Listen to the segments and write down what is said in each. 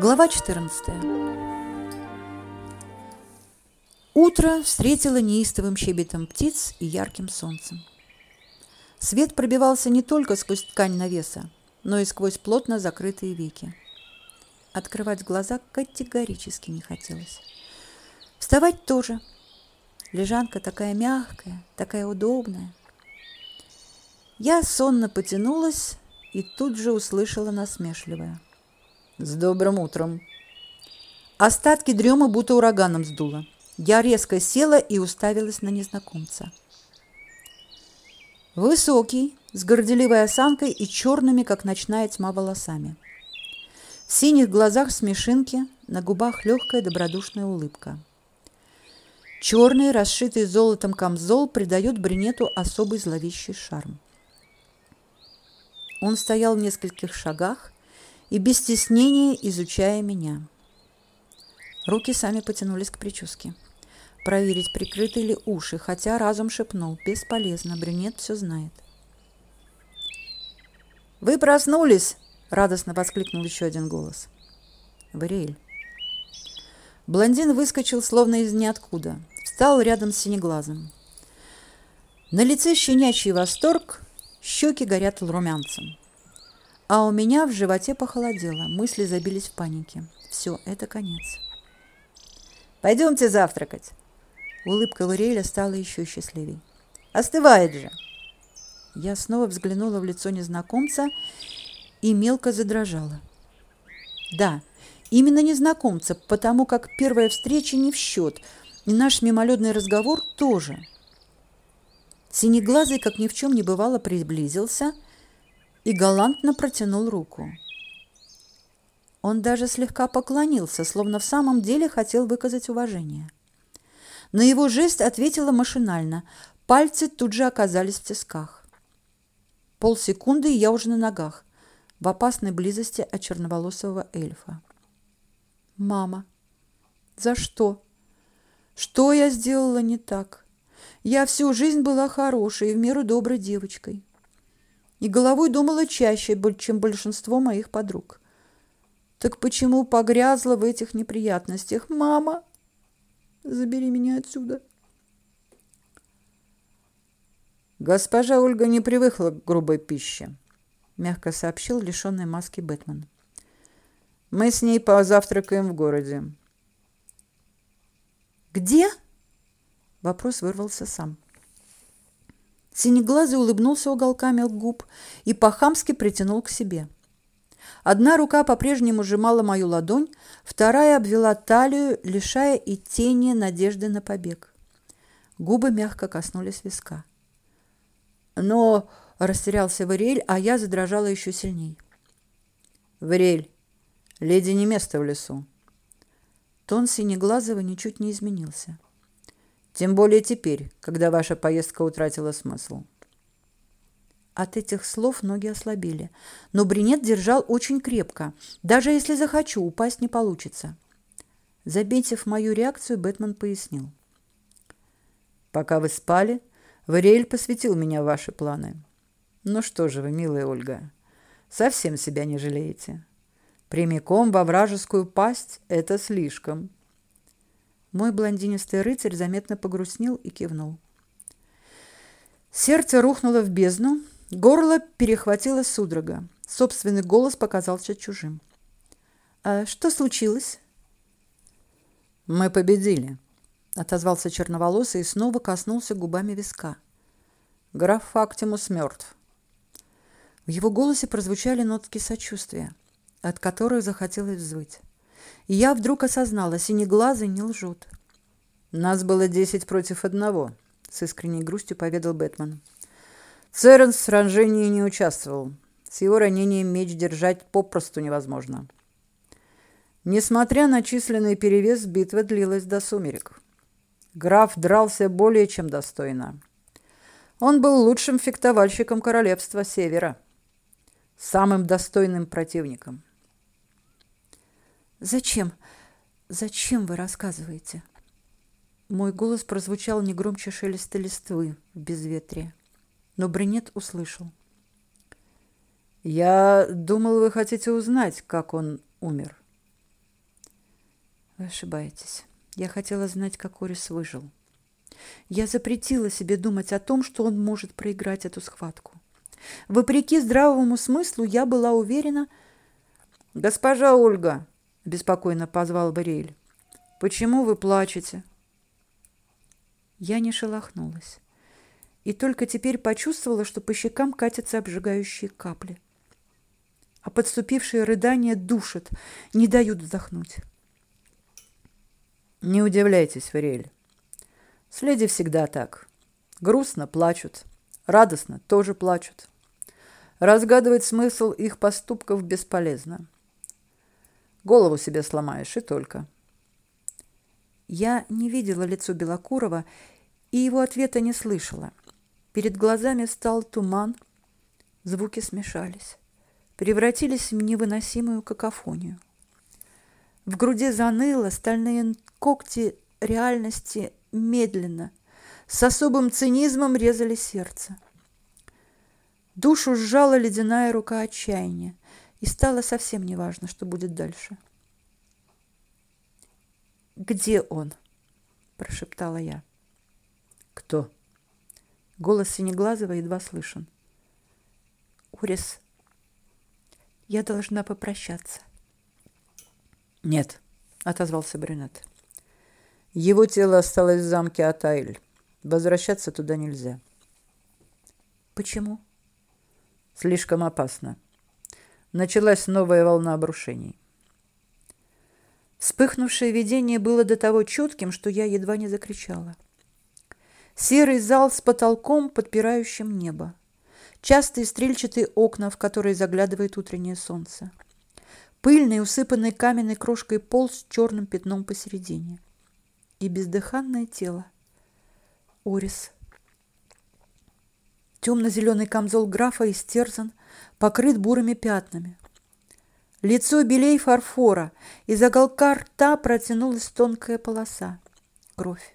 Глава 14. Утро встретило неистовым щебетом птиц и ярким солнцем. Свет пробивался не только сквозь ткань навеса, но и сквозь плотно закрытые веки. Открывать глаза категорически не хотелось. Вставать тоже. Лежанка такая мягкая, такая удобная. Я сонно потянулась и тут же услышала насмешливое. «С добрым утром!» Остатки дремы будто ураганом сдуло. Я резко села и уставилась на незнакомца. Высокий, с горделивой осанкой и черными, как ночная тьма, волосами. В синих глазах смешинки, на губах легкая добродушная улыбка. Черный, расшитый золотом камзол придает брюнету особый зловещий шарм. Он стоял в нескольких шагах и без стеснения изучая меня. Руки сами потянулись к прическе. Проверить, прикрыты ли уши, хотя разум шепнул. Бесполезно, брюнет все знает. «Вы проснулись!» – радостно воскликнул еще один голос. «Вариэль». Блондин выскочил словно из ниоткуда. Встал рядом с синеглазым. На лице щенячий восторг, щеки горят румянцем. А у меня в животе похолодело, мысли забились в панике. Все, это конец. «Пойдемте завтракать!» Улыбка Лориэля стала еще счастливей. «Остывает же!» Я снова взглянула в лицо незнакомца и мелко задрожала. Да, именно незнакомца, потому как первая встреча не в счет, и наш мимолетный разговор тоже. Синеглазый, как ни в чем не бывало, приблизился и галантно протянул руку. Он даже слегка поклонился, словно в самом деле хотел выказать уважение. На его жест ответила машинально. Пальцы тут же оказались в тисках. Полсекунды, и я уже на ногах, в опасной близости от черноволосого эльфа. «Мама, за что? Что я сделала не так? Я всю жизнь была хорошей и в меру доброй девочкой. И головой думала чаще, чем большинство моих подруг. Так почему погрязла в этих неприятностях? Мама, забери меня отсюда!» Госпожа Ольга не привыкла к грубой пище, мягко сообщил лишенный маски Бэтмен. Мы с ней позавтракаем в городе. Где? Вопрос вырвался сам. Синеглазый улыбнулся уголками губ и по-хамски притянул к себе. Одна рука по-прежнему сжимала мою ладонь, вторая обвела талию, лишая и тени надежды на побег. Губы мягко коснулись виска. Но растерялся Вариэль, а я задрожала еще сильней. Вариэль, леди не место в лесу. Тон Синеглазого ничуть не изменился. Тем более теперь, когда ваша поездка утратила смысл. От этих слов ноги ослабели, но бринет держал очень крепко. Даже если захочу, упасть не получится. Заметив мою реакцию, Бэтмен пояснил. Пока вы спали, Вариэль посвятил меня в ваши планы. Ну что же вы, милая Ольга, совсем себя не жалеете. Прямиком во вражескую пасть – это слишком. Мой блондинистый рыцарь заметно погрустнел и кивнул. Сердце рухнуло в бездну, горло перехватило судорога. Собственный голос показался чужим. «А что случилось?» «Мы победили», отозвался черноволосый и снова коснулся губами виска. Граф Фактимус мертв. В его голосе прозвучали нотки сочувствия, от которых захотелось взвыть. И я вдруг осознала, синеглазый не лжет. Нас было десять против одного, с искренней грустью поведал Бэтмен. Церенс в сражении не участвовал. С его ранением меч держать попросту невозможно. Несмотря на численный перевес, битва длилась до сумерек. Граф дрался более чем достойно. Он был лучшим фехтовальщиком королевства Севера, самым достойным противником. Зачем? Зачем вы рассказываете? Мой голос прозвучал не громче шелеста листвы в безветрие, но Бринет услышал. Я думал, вы хотите узнать, как он умер. Вы ошибаетесь. Я хотела знать, как Орис выжил. Я запретила себе думать о том, что он может проиграть эту схватку. Вопреки здравому смыслу, я была уверена... «Госпожа Ольга!» – беспокойно позвал Барель. «Почему вы плачете?» Я не шелохнулась. И только теперь почувствовала, что по щекам катятся обжигающие капли. А подступившие рыдания душат, не дают вздохнуть. Не удивляйтесь, Фариэль. С леди всегда так. Грустно плачут, радостно тоже плачут. Разгадывать смысл их поступков бесполезно. Голову себе сломаешь и только. Я не видела лицо Белокурова и его ответа не слышала. Перед глазами стал туман, звуки смешались, превратились в невыносимую какофонию. В груди заныло, стальные когти реальности медленно, с особым цинизмом резали сердце. Душу сжала ледяная рука отчаяния, и стало совсем неважно, что будет дальше. «Где он?» – прошептала я. «Кто?» Голос Синеглазого едва слышен. «Урис, я должна попрощаться». «Нет», – отозвался брюнет. Его тело осталось в замке Атайль. Возвращаться туда нельзя. Почему? Слишком опасно. Началась новая волна обрушений. Вспыхнувшее видение было до того четким, что я едва не закричала. Серый зал с потолком, подпирающим небо. Частые стрельчатые окна, в которые заглядывает утреннее солнце. Пыльный, усыпанный каменной крошкой пол с черным пятном посередине и бездыханное тело. Орис. Темно-зеленый камзол графа истерзан, покрыт бурыми пятнами. Лицо белей фарфора, из уголка рта протянулась тонкая полоса. Кровь.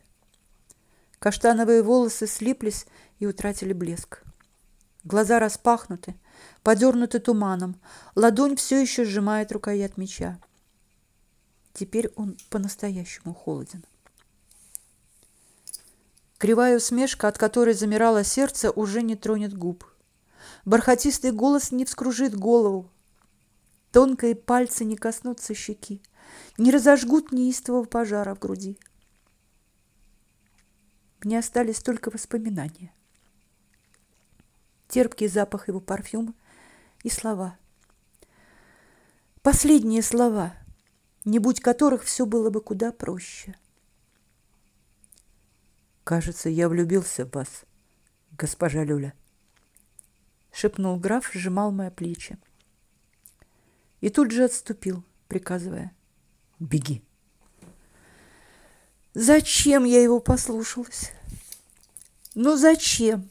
Каштановые волосы слиплись и утратили блеск. Глаза распахнуты, подернуты туманом, ладонь все еще сжимает рукоять меча. Теперь он по-настоящему холоден. Кривая усмешка, от которой замирало сердце, уже не тронет губ. Бархатистый голос не вскружит голову. Тонкие пальцы не коснутся щеки, не разожгут неистового пожара в груди. Мне остались только воспоминания. Терпкий запах его парфюма и слова. Последние слова, не будь которых все было бы куда проще. Кажется, я влюбился в вас, госпожа Люля. Шепнул граф, сжимал мои плечи. И тут же отступил, приказывая. Беги. Зачем я его послушалась? Ну зачем?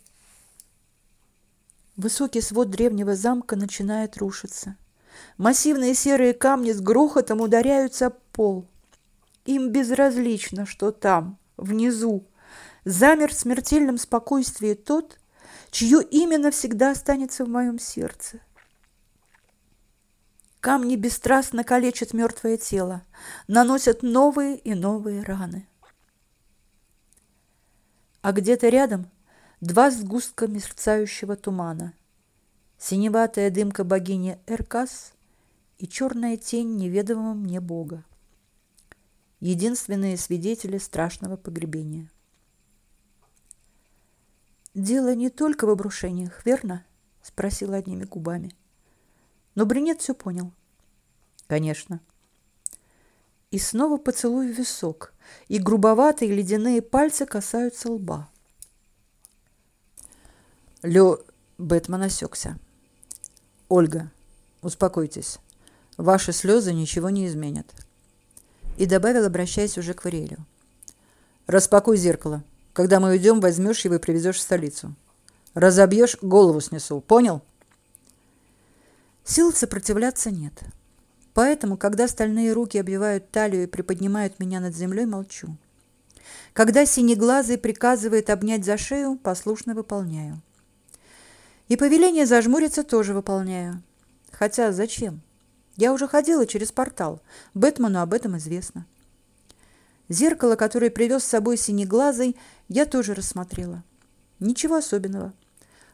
Высокий свод древнего замка начинает рушиться. Массивные серые камни с грохотом ударяются об пол. Им безразлично, что там, внизу, замер в смертельном спокойствии тот, чье имя навсегда останется в моем сердце. Камни бесстрастно калечат мертвое тело, наносят новые и новые раны. А где-то рядом два сгустка мерцающего тумана. Синеватая дымка богини Эркас и черная тень неведомого мне бога. Единственные свидетели страшного погребения. Дело не только в обрушениях, верно? спросила одними губами. Но брюнет все понял. Конечно. И снова поцелуй в висок, и грубоватые ледяные пальцы касаются лба. Лё Бэтмен осекся. Ольга, успокойтесь. Ваши слезы ничего не изменят. И добавил, обращаясь уже к Варелю. Распакуй зеркало. Когда мы уйдем, возьмешь его и привезешь в столицу. Разобьешь, голову снесу. Понял? Сил сопротивляться нет. Поэтому, когда стальные руки обвивают талию и приподнимают меня над землей, молчу. Когда синеглазый приказывает обнять за шею, послушно выполняю. И повеление зажмуриться тоже выполняю. Хотя зачем? Я уже ходила через портал. Бэтмену об этом известно. Зеркало, которое привез с собой синеглазый, я тоже рассмотрела. Ничего особенного.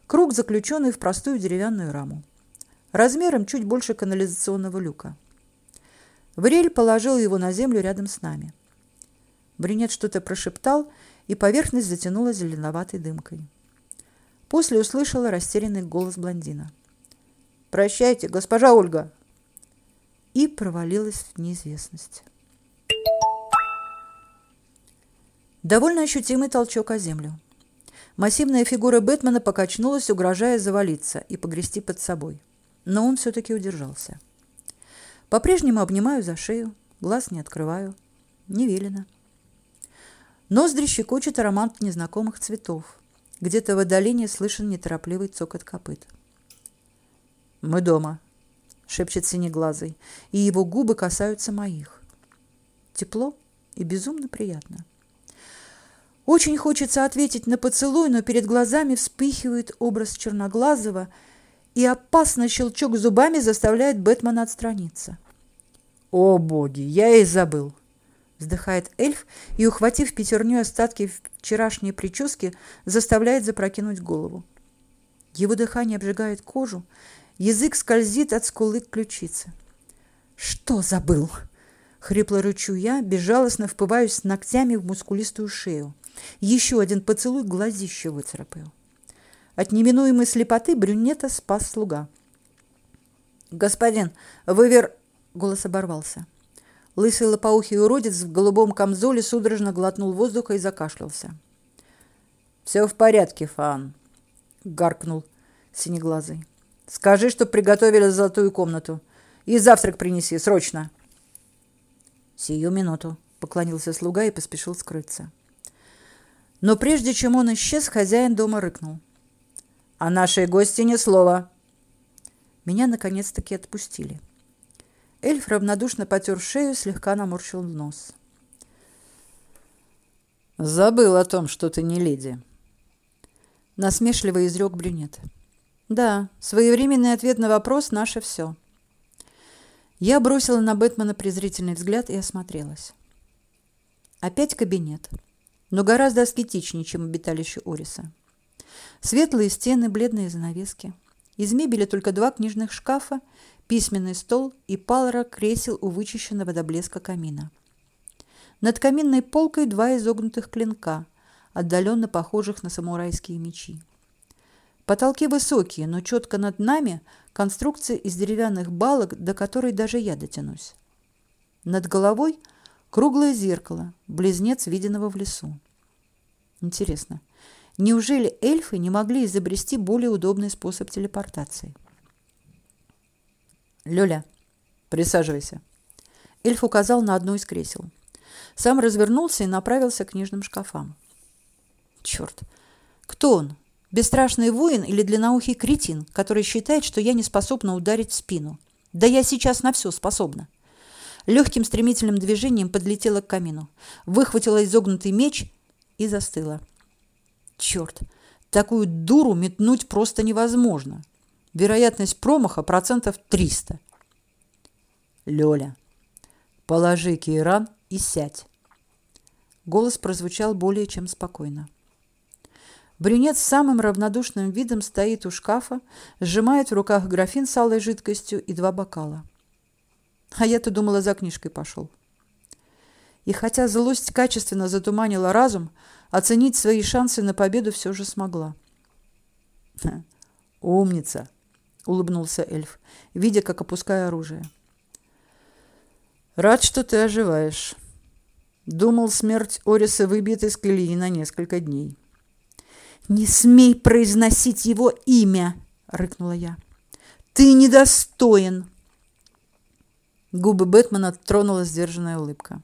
Круг, заключенный в простую деревянную раму. Размером чуть больше канализационного люка. Врель положил его на землю рядом с нами. Брюнет что-то прошептал, и поверхность затянулась зеленоватой дымкой. После услышала растерянный голос блондина. «Прощайте, госпожа Ольга!» И провалилась в неизвестность. Довольно ощутимый толчок о землю. Массивная фигура Бэтмена покачнулась, угрожая завалиться и погрести под собой. Но он все-таки удержался. По-прежнему обнимаю за шею, глаз не открываю. Не велено. Ноздри щекочет аромат незнакомых цветов. Где-то в отдалении слышен неторопливый цокот копыт. «Мы дома», — шепчет синеглазый, и его губы касаются моих. Тепло и безумно приятно. Очень хочется ответить на поцелуй, но перед глазами вспыхивает образ черноглазого, и опасный щелчок зубами заставляет Бэтмена отстраниться. «О, боги, я и забыл!» Вздыхает эльф и, ухватив пятерню остатки вчерашней прически, заставляет запрокинуть голову. Его дыхание обжигает кожу, язык скользит от скулы к ключице. «Что забыл?» Хрипло рычу я, безжалостно впиваюсь ногтями в мускулистую шею. Еще один поцелуй глазище выцарапаю. От неминуемой слепоты брюнета спас слуга. «Господин, вывер...» — голос оборвался. Лысый лопоухий уродец в голубом камзоле судорожно глотнул воздуха и закашлялся. «Все в порядке, Фан», — гаркнул синеглазый. «Скажи, что приготовили золотую комнату. И завтрак принеси, срочно!» «Сию минуту», — поклонился слуга и поспешил скрыться. Но прежде чем он исчез, хозяин дома рыкнул. «О нашей гости ни слова!» Меня наконец-таки отпустили. Эльф равнодушно потер шею, слегка наморщил нос. «Забыл о том, что ты не леди», — насмешливо изрек брюнет. «Да, своевременный ответ на вопрос — наше все». Я бросила на Бэтмена презрительный взгляд и осмотрелась. Опять кабинет но гораздо аскетичнее, чем обиталище Ориса. Светлые стены, бледные занавески. Из мебели только два книжных шкафа, письменный стол и пара кресел у вычищенного до блеска камина. Над каминной полкой два изогнутых клинка, отдаленно похожих на самурайские мечи. Потолки высокие, но четко над нами конструкция из деревянных балок, до которой даже я дотянусь. Над головой – Круглое зеркало, близнец виденного в лесу. Интересно, неужели эльфы не могли изобрести более удобный способ телепортации? Лёля, присаживайся. Эльф указал на одно из кресел. Сам развернулся и направился к книжным шкафам. Черт, кто он? Бесстрашный воин или длинноухий кретин, который считает, что я не способна ударить в спину? Да я сейчас на все способна. Легким стремительным движением подлетела к камину, выхватила изогнутый меч и застыла. Черт, такую дуру метнуть просто невозможно. Вероятность промаха процентов 300. Лёля, положи кейран и сядь. Голос прозвучал более чем спокойно. Брюнет с самым равнодушным видом стоит у шкафа, сжимает в руках графин с алой жидкостью и два бокала. А я-то думала, за книжкой пошел. И хотя злость качественно затуманила разум, оценить свои шансы на победу все же смогла. «Умница!» — улыбнулся эльф, видя, как опускаю оружие. «Рад, что ты оживаешь. Думал, смерть Ориса выбьет из колеи на несколько дней». «Не смей произносить его имя!» — рыкнула я. «Ты недостоин!» Губы Бэтмена тронула сдержанная улыбка.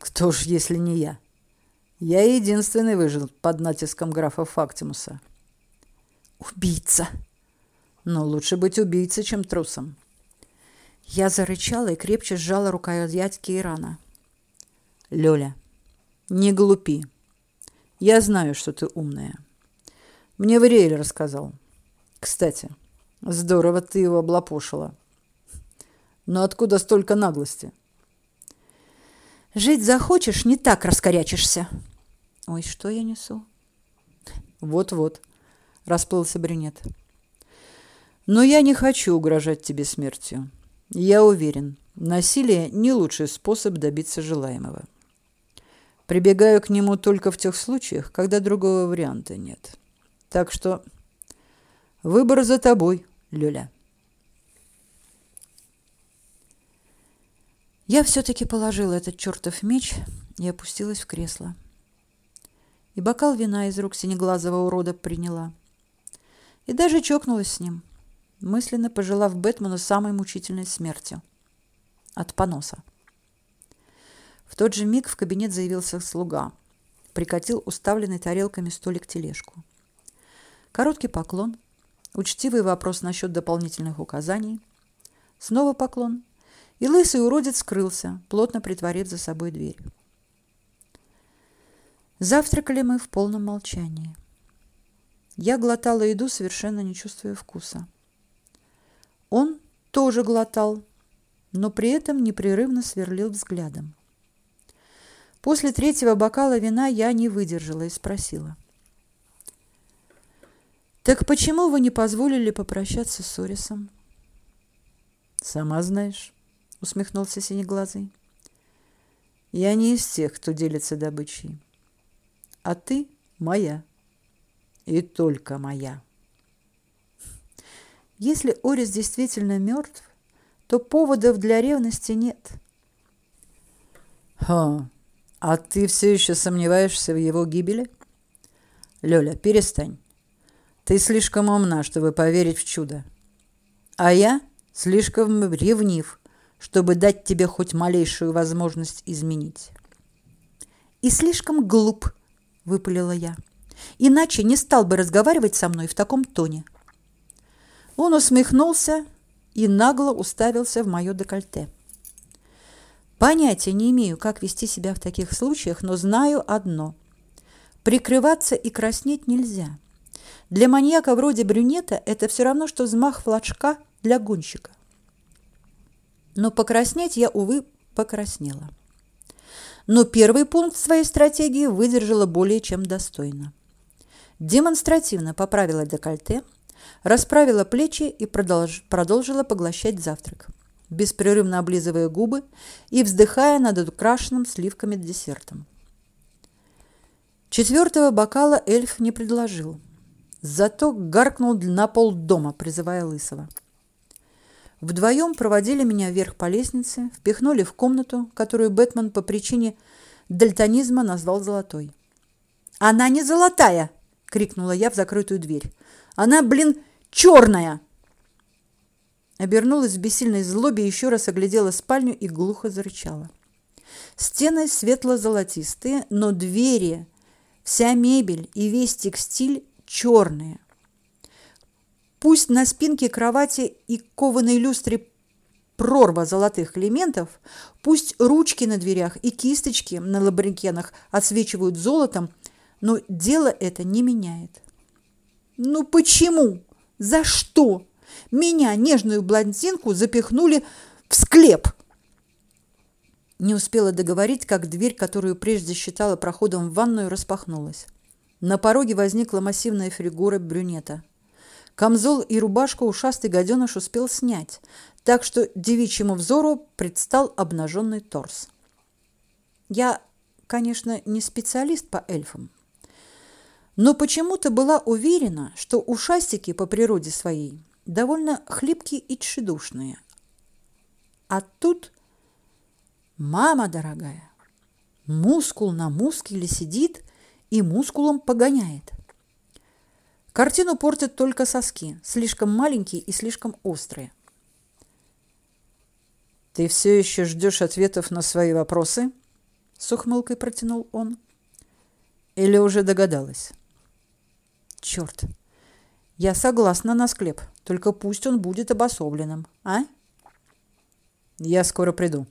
«Кто ж, если не я? Я единственный выжил под натиском графа Фактимуса». «Убийца!» «Но лучше быть убийцей, чем трусом». Я зарычала и крепче сжала рукоять Кейрана. «Лёля, не глупи. Я знаю, что ты умная. Мне Вариэль рассказал. Кстати, здорово ты его облапошила». Но откуда столько наглости? Жить захочешь, не так раскорячишься. Ой, что я несу? Вот-вот, расплылся брюнет. Но я не хочу угрожать тебе смертью. Я уверен, насилие не лучший способ добиться желаемого. Прибегаю к нему только в тех случаях, когда другого варианта нет. Так что выбор за тобой, Люля. Я все-таки положила этот чертов меч и опустилась в кресло. И бокал вина из рук синеглазого урода приняла. И даже чокнулась с ним, мысленно пожелав Бэтмену самой мучительной смерти. От поноса. В тот же миг в кабинет заявился слуга. Прикатил уставленный тарелками столик-тележку. Короткий поклон, учтивый вопрос насчет дополнительных указаний, снова поклон – и лысый уродец скрылся, плотно притворив за собой дверь. Завтракали мы в полном молчании. Я глотала еду, совершенно не чувствуя вкуса. Он тоже глотал, но при этом непрерывно сверлил взглядом. После третьего бокала вина я не выдержала и спросила. «Так почему вы не позволили попрощаться с Орисом?» «Сама знаешь» усмехнулся синеглазый. Я не из тех, кто делится добычей. А ты моя. И только моя. Если Орис действительно мертв, то поводов для ревности нет. Ха, а ты все еще сомневаешься в его гибели? Лёля, перестань. Ты слишком умна, чтобы поверить в чудо. А я слишком ревнив, чтобы дать тебе хоть малейшую возможность изменить. И слишком глуп, выпалила я. Иначе не стал бы разговаривать со мной в таком тоне. Он усмехнулся и нагло уставился в мое декольте. Понятия не имею, как вести себя в таких случаях, но знаю одно. Прикрываться и краснеть нельзя. Для маньяка вроде брюнета это все равно, что взмах флажка для гонщика. Но покраснеть я, увы, покраснела. Но первый пункт своей стратегии выдержала более чем достойно. Демонстративно поправила декольте, расправила плечи и продолж... продолжила поглощать завтрак, беспрерывно облизывая губы и вздыхая над украшенным сливками десертом. Четвертого бокала эльф не предложил, зато гаркнул на пол дома, призывая Лысого. Вдвоем проводили меня вверх по лестнице, впихнули в комнату, которую Бэтмен по причине дальтонизма назвал золотой. «Она не золотая!» — крикнула я в закрытую дверь. «Она, блин, черная!» Обернулась в бессильной злобе, еще раз оглядела спальню и глухо зарычала. Стены светло-золотистые, но двери, вся мебель и весь текстиль черные. Пусть на спинке кровати и кованой люстре прорва золотых элементов, пусть ручки на дверях и кисточки на лабрикенах отсвечивают золотом, но дело это не меняет. Ну почему? За что? Меня, нежную блондинку, запихнули в склеп. Не успела договорить, как дверь, которую прежде считала проходом в ванную, распахнулась. На пороге возникла массивная фигура брюнета – Камзол и рубашку ушастый гаденыш успел снять, так что девичьему взору предстал обнаженный торс. Я, конечно, не специалист по эльфам, но почему-то была уверена, что ушастики по природе своей довольно хлипкие и тщедушные. А тут, мама дорогая, мускул на мускуле сидит и мускулом погоняет. Картину портят только соски, слишком маленькие и слишком острые. Ты все еще ждешь ответов на свои вопросы? С ухмылкой протянул он. Или уже догадалась? Черт! Я согласна на склеп, только пусть он будет обособленным, а? Я скоро приду,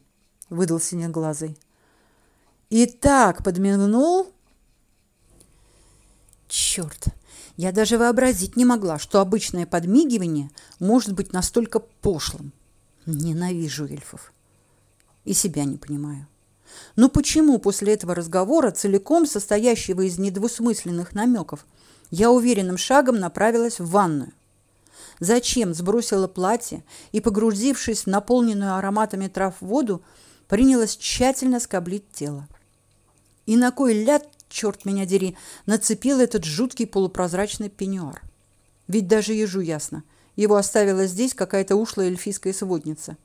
выдал синеглазый. И так подмигнул. Черт! Я даже вообразить не могла, что обычное подмигивание может быть настолько пошлым. Ненавижу эльфов. И себя не понимаю. Но почему после этого разговора, целиком состоящего из недвусмысленных намеков, я уверенным шагом направилась в ванную? Зачем сбросила платье и, погрузившись в наполненную ароматами трав воду, принялась тщательно скоблить тело? И на кой ляд, черт меня дери, нацепил этот жуткий полупрозрачный пеньюар? Ведь даже ежу ясно, его оставила здесь какая-то ушлая эльфийская сводница.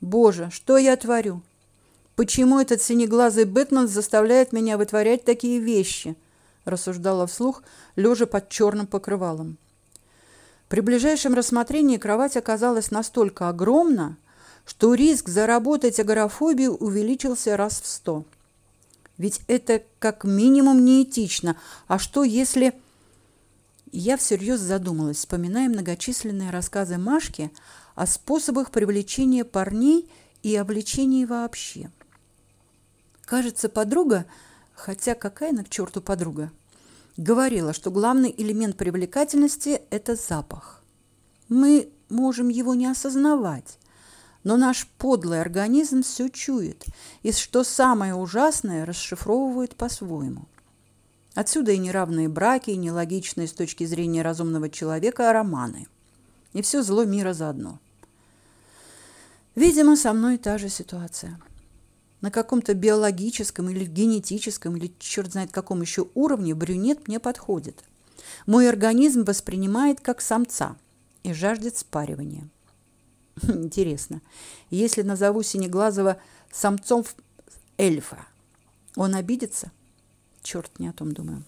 Боже, что я творю? Почему этот синеглазый Бэтмен заставляет меня вытворять такие вещи? рассуждала вслух, лежа под черным покрывалом. При ближайшем рассмотрении кровать оказалась настолько огромна, что риск заработать агорафобию увеличился раз в сто. Ведь это как минимум неэтично. А что если... Я всерьез задумалась, вспоминая многочисленные рассказы Машки о способах привлечения парней и обличения вообще. Кажется, подруга, хотя какая она к черту подруга, говорила, что главный элемент привлекательности – это запах. Мы можем его не осознавать, но наш подлый организм все чует, и что самое ужасное, расшифровывает по-своему. Отсюда и неравные браки, и нелогичные с точки зрения разумного человека романы. И все зло мира заодно. Видимо, со мной та же ситуация – на каком-то биологическом или генетическом или черт знает каком еще уровне брюнет мне подходит. Мой организм воспринимает как самца и жаждет спаривания. Интересно, если назову Синеглазого самцом эльфа, он обидится? Черт, не о том думаю.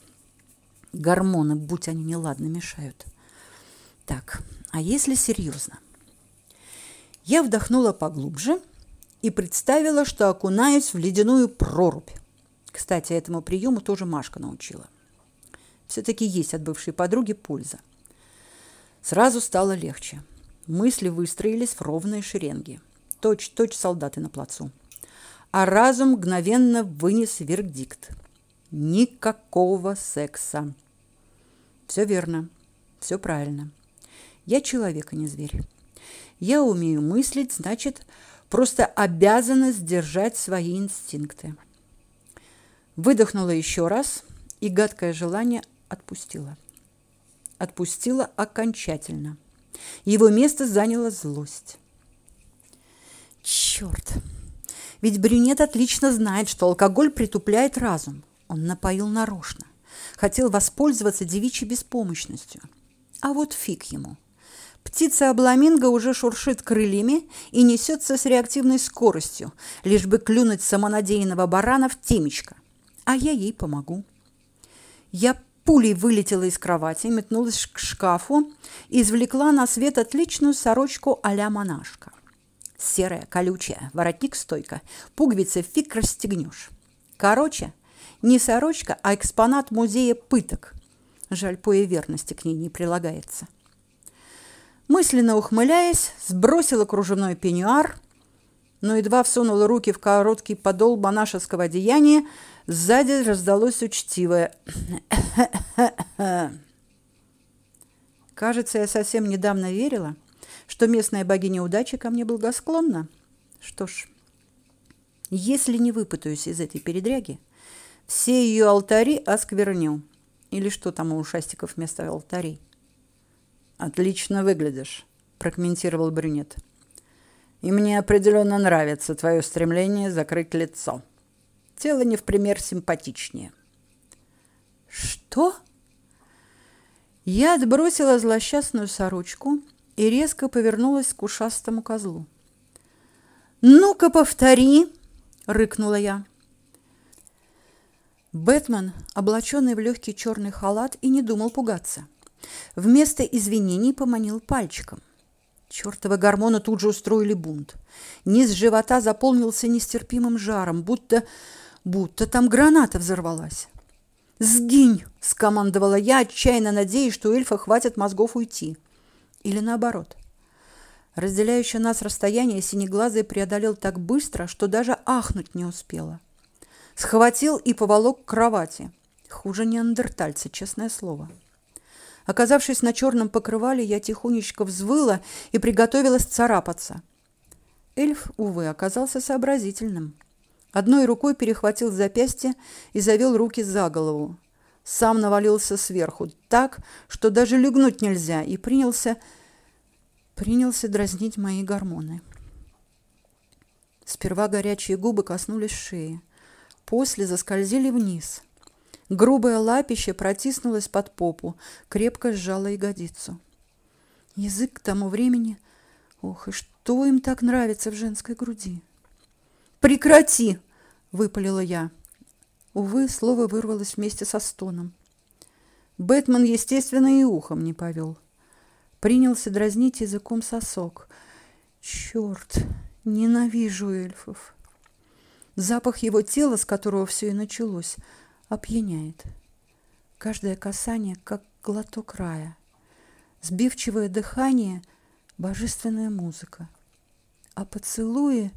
Гормоны, будь они неладны, мешают. Так, а если серьезно? Я вдохнула поглубже – и представила, что окунаюсь в ледяную прорубь. Кстати, этому приему тоже Машка научила. Все-таки есть от бывшей подруги польза. Сразу стало легче. Мысли выстроились в ровные шеренги. Точь-точь солдаты на плацу. А разум мгновенно вынес вердикт. Никакого секса. Все верно. Все правильно. Я человек, а не зверь. Я умею мыслить, значит, просто обязана сдержать свои инстинкты. Выдохнула еще раз, и гадкое желание отпустила. Отпустила окончательно. Его место заняла злость. Черт! Ведь брюнет отлично знает, что алкоголь притупляет разум. Он напоил нарочно. Хотел воспользоваться девичьей беспомощностью. А вот фиг ему. Птица-обламинго уже шуршит крыльями и несется с реактивной скоростью, лишь бы клюнуть самонадеянного барана в темечко. А я ей помогу. Я пулей вылетела из кровати, метнулась к шкафу и извлекла на свет отличную сорочку а-ля монашка. Серая, колючая, воротник-стойка, пуговицы фиг расстегнешь. Короче, не сорочка, а экспонат музея пыток. Жаль, поя верности к ней не прилагается. Мысленно ухмыляясь, сбросила кружевной пеньюар, но едва всунула руки в короткий подол монашеского одеяния, сзади раздалось учтивое Кажется, я совсем недавно верила, что местная богиня удачи ко мне благосклонна. Что ж, если не выпутаюсь из этой передряги, все ее алтари оскверню. Или что там у ушастиков вместо алтарей? Отлично выглядишь, прокомментировал брюнет. И мне определенно нравится твое стремление закрыть лицо. Тело не в пример симпатичнее. Что? Я отбросила злосчастную сорочку и резко повернулась к ушастому козлу. «Ну-ка, повтори!» — рыкнула я. Бэтмен, облаченный в легкий черный халат, и не думал пугаться. Вместо извинений поманил пальчиком. Чёртовы гормоны тут же устроили бунт. Низ живота заполнился нестерпимым жаром, будто будто там граната взорвалась. «Сгинь!» – скомандовала я, отчаянно надеясь, что у эльфа хватит мозгов уйти. Или наоборот. Разделяющее нас расстояние синеглазый преодолел так быстро, что даже ахнуть не успела. Схватил и поволок к кровати. Хуже неандертальца, честное слово. Оказавшись на черном покрывале, я тихонечко взвыла и приготовилась царапаться. Эльф, увы, оказался сообразительным. Одной рукой перехватил запястье и завел руки за голову. Сам навалился сверху так, что даже легнуть нельзя, и принялся принялся дразнить мои гормоны. Сперва горячие губы коснулись шеи, после заскользили вниз. Грубое лапище протиснулось под попу, крепко сжало ягодицу. Язык к тому времени... Ох, и что им так нравится в женской груди? «Прекрати!» — выпалила я. Увы, слово вырвалось вместе со стоном. Бэтмен, естественно, и ухом не повел. Принялся дразнить языком сосок. Черт, ненавижу эльфов. Запах его тела, с которого все и началось, опьяняет. Каждое касание, как глоток рая. Сбивчивое дыхание — божественная музыка. А поцелуи...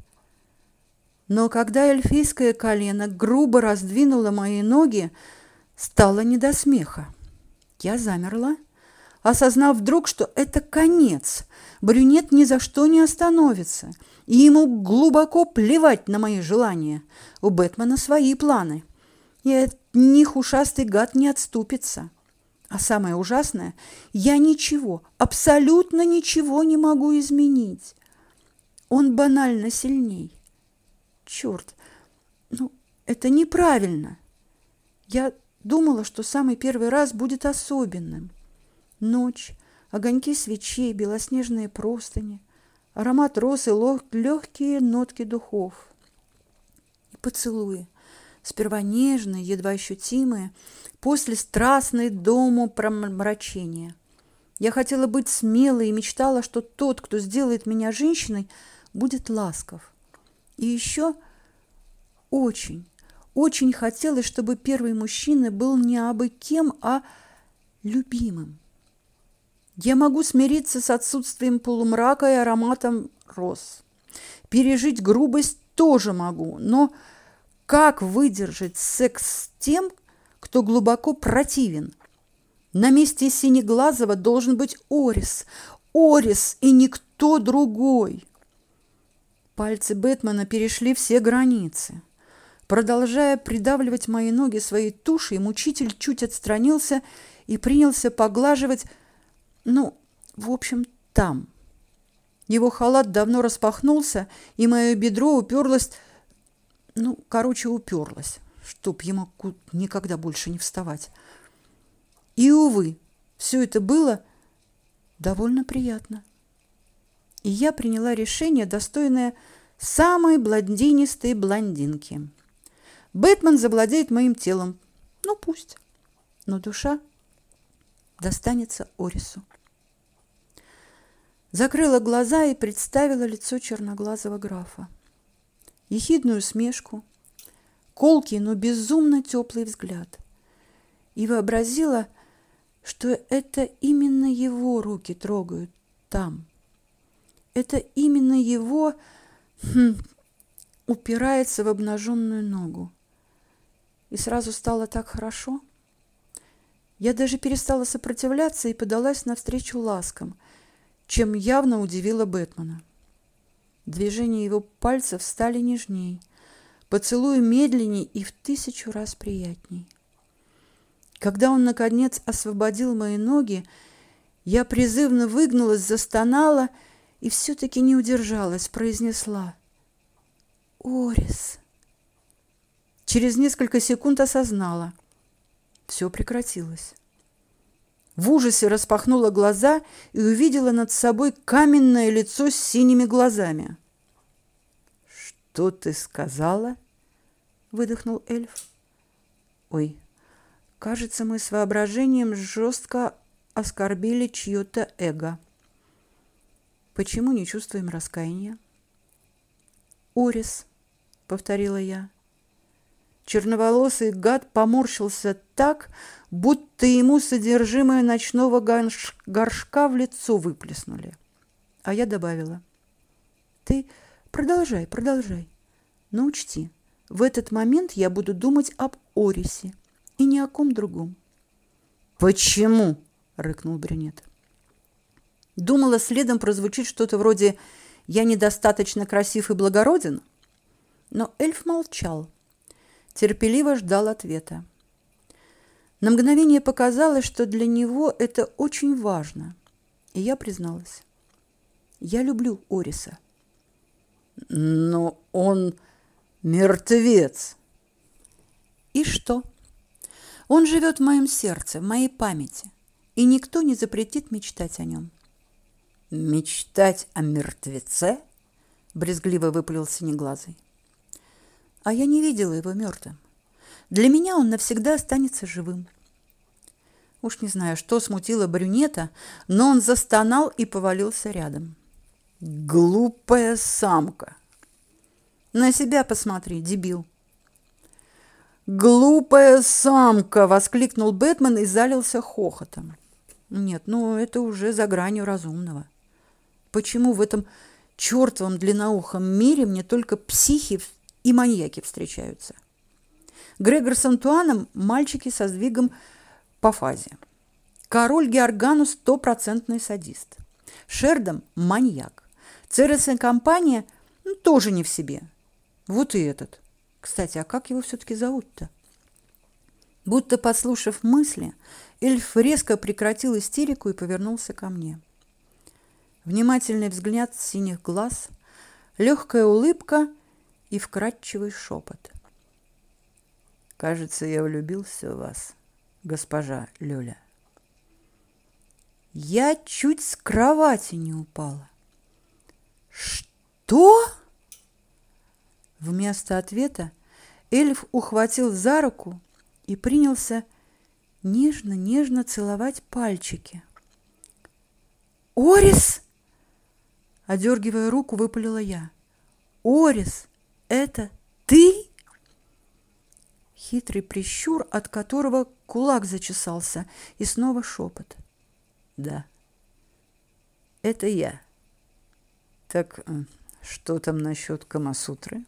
Но когда эльфийское колено грубо раздвинуло мои ноги, стало не до смеха. Я замерла, осознав вдруг, что это конец. Брюнет ни за что не остановится, и ему глубоко плевать на мои желания. У Бэтмена свои планы, и от них ушастый гад не отступится. А самое ужасное, я ничего, абсолютно ничего не могу изменить. Он банально сильней. Черт, ну это неправильно. Я думала, что самый первый раз будет особенным. Ночь, огоньки свечей, белоснежные простыни, аромат роз и легкие нотки духов. И поцелуи, сперва нежные, едва ощутимые, после страстной дому промрачения. Я хотела быть смелой и мечтала, что тот, кто сделает меня женщиной, будет ласков. И еще очень, очень хотелось, чтобы первый мужчина был не абы кем, а любимым. Я могу смириться с отсутствием полумрака и ароматом роз. Пережить грубость тоже могу, но как выдержать секс с тем, кто глубоко противен? На месте Синеглазого должен быть Орис. Орис и никто другой. Пальцы Бэтмена перешли все границы. Продолжая придавливать мои ноги своей тушей, мучитель чуть отстранился и принялся поглаживать ну, в общем, там. Его халат давно распахнулся, и мое бедро уперлось... Ну, короче, уперлось, чтоб ему никогда больше не вставать. И, увы, все это было довольно приятно. И я приняла решение, достойное самой блондинистой блондинки. Бэтмен завладеет моим телом. Ну, пусть. Но душа достанется Орису. Закрыла глаза и представила лицо черноглазого графа. Ехидную смешку, колкий, но безумно теплый взгляд. И вообразила, что это именно его руки трогают там. Это именно его хм, упирается в обнаженную ногу. И сразу стало так хорошо. Я даже перестала сопротивляться и подалась навстречу ласкам – чем явно удивила Бэтмена. Движения его пальцев стали нежней, поцелуй медленней и в тысячу раз приятней. Когда он, наконец, освободил мои ноги, я призывно выгнулась, застонала и все-таки не удержалась, произнесла «Орис». Через несколько секунд осознала. Все прекратилось в ужасе распахнула глаза и увидела над собой каменное лицо с синими глазами. «Что ты сказала?» — выдохнул эльф. «Ой, кажется, мы с воображением жестко оскорбили чье-то эго. Почему не чувствуем раскаяния?» «Орис», — повторила я. Черноволосый гад поморщился так, будто ему содержимое ночного горшка в лицо выплеснули. А я добавила. Ты продолжай, продолжай. Но учти, в этот момент я буду думать об Орисе и ни о ком другом. Почему? рыкнул брюнет. Думала, следом прозвучит что-то вроде «Я недостаточно красив и благороден», Но эльф молчал, терпеливо ждал ответа. На мгновение показалось, что для него это очень важно. И я призналась. Я люблю Ориса. Но он мертвец. И что? Он живет в моем сердце, в моей памяти, и никто не запретит мечтать о нем. Мечтать о мертвеце? Брезгливо выпалил синеглазый. А я не видела его мертвым. Для меня он навсегда останется живым. Уж не знаю, что смутило брюнета, но он застонал и повалился рядом. Глупая самка. На себя посмотри, дебил. Глупая самка, воскликнул Бэтмен и залился хохотом. Нет, ну это уже за гранью разумного. Почему в этом чертовом длинноухом мире мне только психи и маньяки встречаются? Грегор с Антуаном – мальчики со сдвигом по фазе. Король Георгану – стопроцентный садист. Шердом – маньяк. Церес компания ну, тоже не в себе. Вот и этот. Кстати, а как его все-таки зовут-то? Будто послушав мысли, эльф резко прекратил истерику и повернулся ко мне. Внимательный взгляд синих глаз, легкая улыбка и вкрадчивый шепот. Кажется, я влюбился в вас, госпожа Лёля. Я чуть с кровати не упала. Что? Вместо ответа эльф ухватил за руку и принялся нежно-нежно целовать пальчики. «Орис!» Одергивая руку, выпалила я. «Орис, это ты?» Хитрый прищур, от которого кулак зачесался, и снова шепот. «Да, это я». Так что там насчет Камасутры?